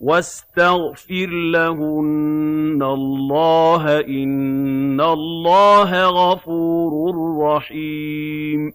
وَاسْتَغْفِرْ لَهُنَّ اللَّهَ ۖ إِنَّ اللَّهَ غَفُورٌ رَّحِيمٌ